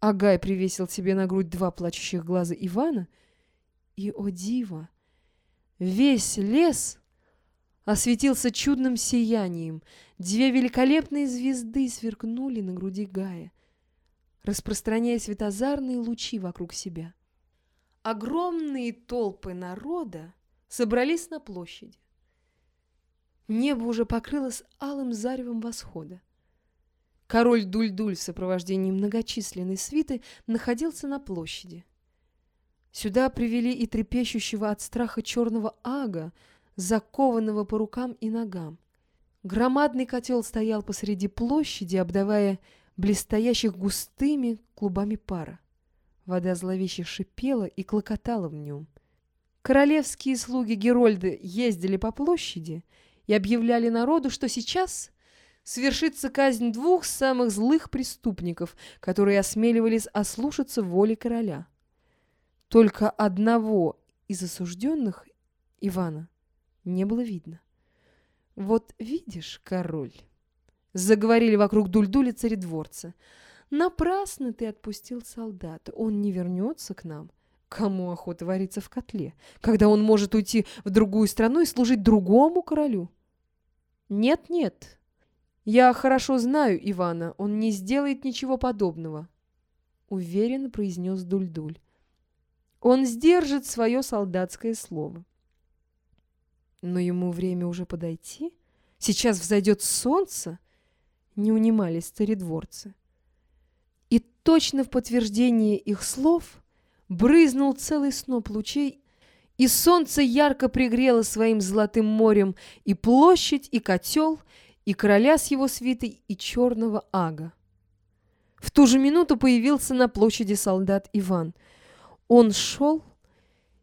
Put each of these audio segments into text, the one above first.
Агай привесил себе на грудь два плачущих глаза Ивана, и, о диво, весь лес осветился чудным сиянием. Две великолепные звезды сверкнули на груди Гая, распространяя светозарные лучи вокруг себя. Огромные толпы народа собрались на площади. Небо уже покрылось алым заревом восхода. Король Дуль-Дуль в сопровождении многочисленной свиты находился на площади. Сюда привели и трепещущего от страха черного ага, закованного по рукам и ногам. Громадный котел стоял посреди площади, обдавая блестящих густыми клубами пара. Вода зловеще шипела и клокотала в нем. Королевские слуги Герольда ездили по площади и объявляли народу, что сейчас свершится казнь двух самых злых преступников, которые осмеливались ослушаться воли короля. Только одного из осужденных, Ивана, не было видно. «Вот видишь, король», — заговорили вокруг Дульдули царедворца, — «напрасно ты отпустил солдата, он не вернется к нам». Кому охота вариться в котле, когда он может уйти в другую страну и служить другому королю? Нет-нет, я хорошо знаю Ивана, он не сделает ничего подобного, уверенно произнес Дульдуль. -дуль. Он сдержит свое солдатское слово. Но ему время уже подойти. Сейчас взойдет солнце, не унимались царедворцы. И точно в подтверждение их слов брызнул целый сноп лучей, и солнце ярко пригрело своим золотым морем и площадь, и котел, и короля с его свитой, и черного ага. В ту же минуту появился на площади солдат Иван. Он шел,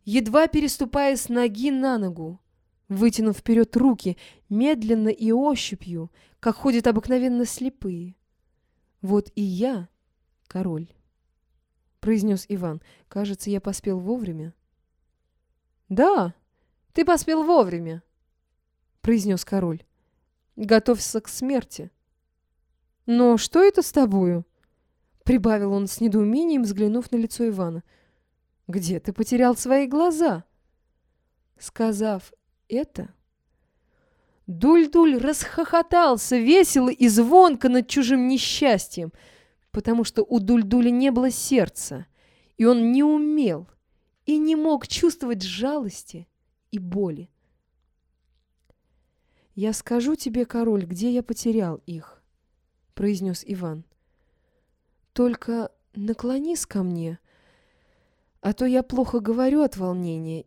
едва переступая с ноги на ногу, вытянув вперед руки, медленно и ощупью, как ходят обыкновенно слепые. «Вот и я, король», — произнес Иван. «Кажется, я поспел вовремя». «Да, ты поспел вовремя», — произнес король. «Готовься к смерти». «Но что это с тобою?» — прибавил он с недоумением, взглянув на лицо Ивана. «Где ты потерял свои глаза?» Сказав это, Дуль-Дуль расхохотался весело и звонко над чужим несчастьем, потому что у Дуль-Дуля не было сердца, и он не умел и не мог чувствовать жалости и боли. «Я скажу тебе, король, где я потерял их», — произнес Иван. «Только наклонись ко мне, а то я плохо говорю от волнения,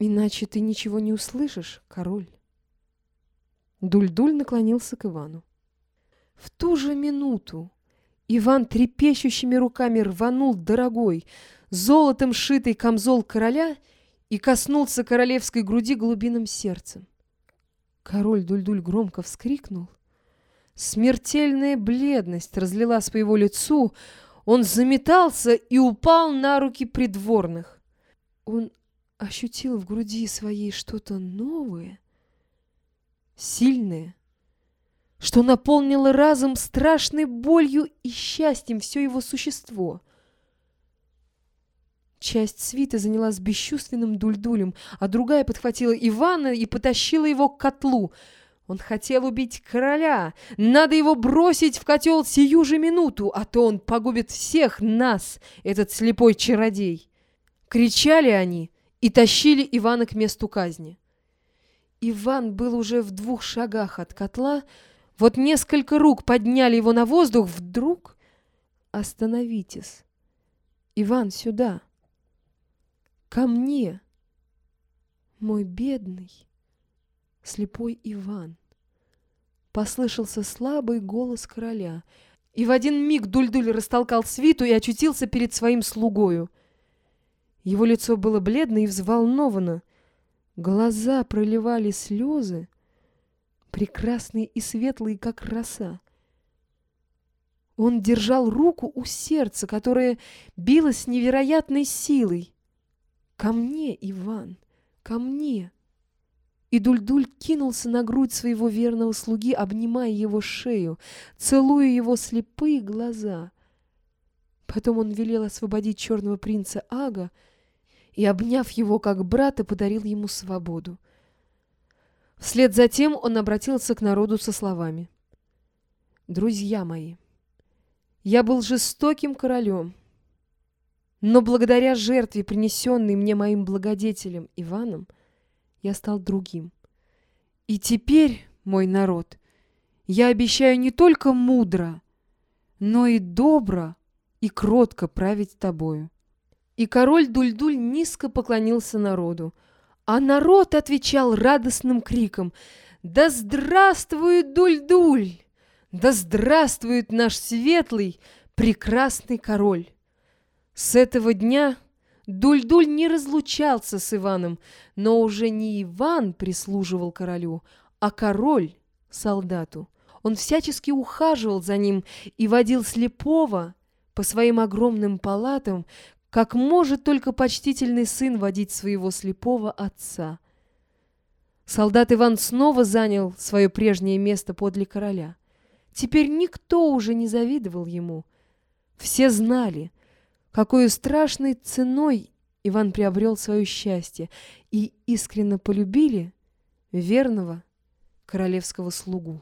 иначе ты ничего не услышишь, король». Дуль-Дуль наклонился к Ивану. В ту же минуту Иван трепещущими руками рванул дорогой, золотом шитый камзол короля и коснулся королевской груди глубинным сердцем. Король Дуль-Дуль громко вскрикнул. Смертельная бледность разлилась по его лицу, он заметался и упал на руки придворных. Он ощутил в груди своей что-то новое, сильное, что наполнило разом страшной болью и счастьем все его существо. Часть свиты занялась бесчувственным дульдулем, а другая подхватила Ивана и потащила его к котлу. Он хотел убить короля. Надо его бросить в котел сию же минуту, а то он погубит всех нас, этот слепой чародей. Кричали они и тащили Ивана к месту казни. Иван был уже в двух шагах от котла, вот несколько рук подняли его на воздух, вдруг... Остановитесь. Иван, сюда. Ко мне. Мой бедный, слепой Иван. Послышался слабый голос короля, и в один миг Дульдуль растолкал свиту и очутился перед своим слугою. Его лицо было бледно и взволновано. Глаза проливали слезы, прекрасные и светлые, как роса. Он держал руку у сердца, которое билось невероятной силой. «Ко мне, Иван, ко мне!» И Дульдуль -дуль кинулся на грудь своего верного слуги, обнимая его шею, целуя его слепые глаза. Потом он велел освободить черного принца Ага и, обняв его как брата, подарил ему свободу. Вслед за тем он обратился к народу со словами. «Друзья мои, я был жестоким королем, но благодаря жертве, принесенной мне моим благодетелем Иваном, я стал другим. И теперь, мой народ, я обещаю не только мудро, но и добро и кротко править тобою». И король Дульдуль -дуль низко поклонился народу, а народ отвечал радостным криком «Да здравствует Дульдуль! Да здравствует наш светлый, прекрасный король!» С этого дня Дульдуль -дуль не разлучался с Иваном, но уже не Иван прислуживал королю, а король — солдату. Он всячески ухаживал за ним и водил слепого по своим огромным палатам, как может только почтительный сын водить своего слепого отца. Солдат Иван снова занял свое прежнее место подле короля. Теперь никто уже не завидовал ему. Все знали, какой страшной ценой Иван приобрел свое счастье, и искренне полюбили верного королевского слугу.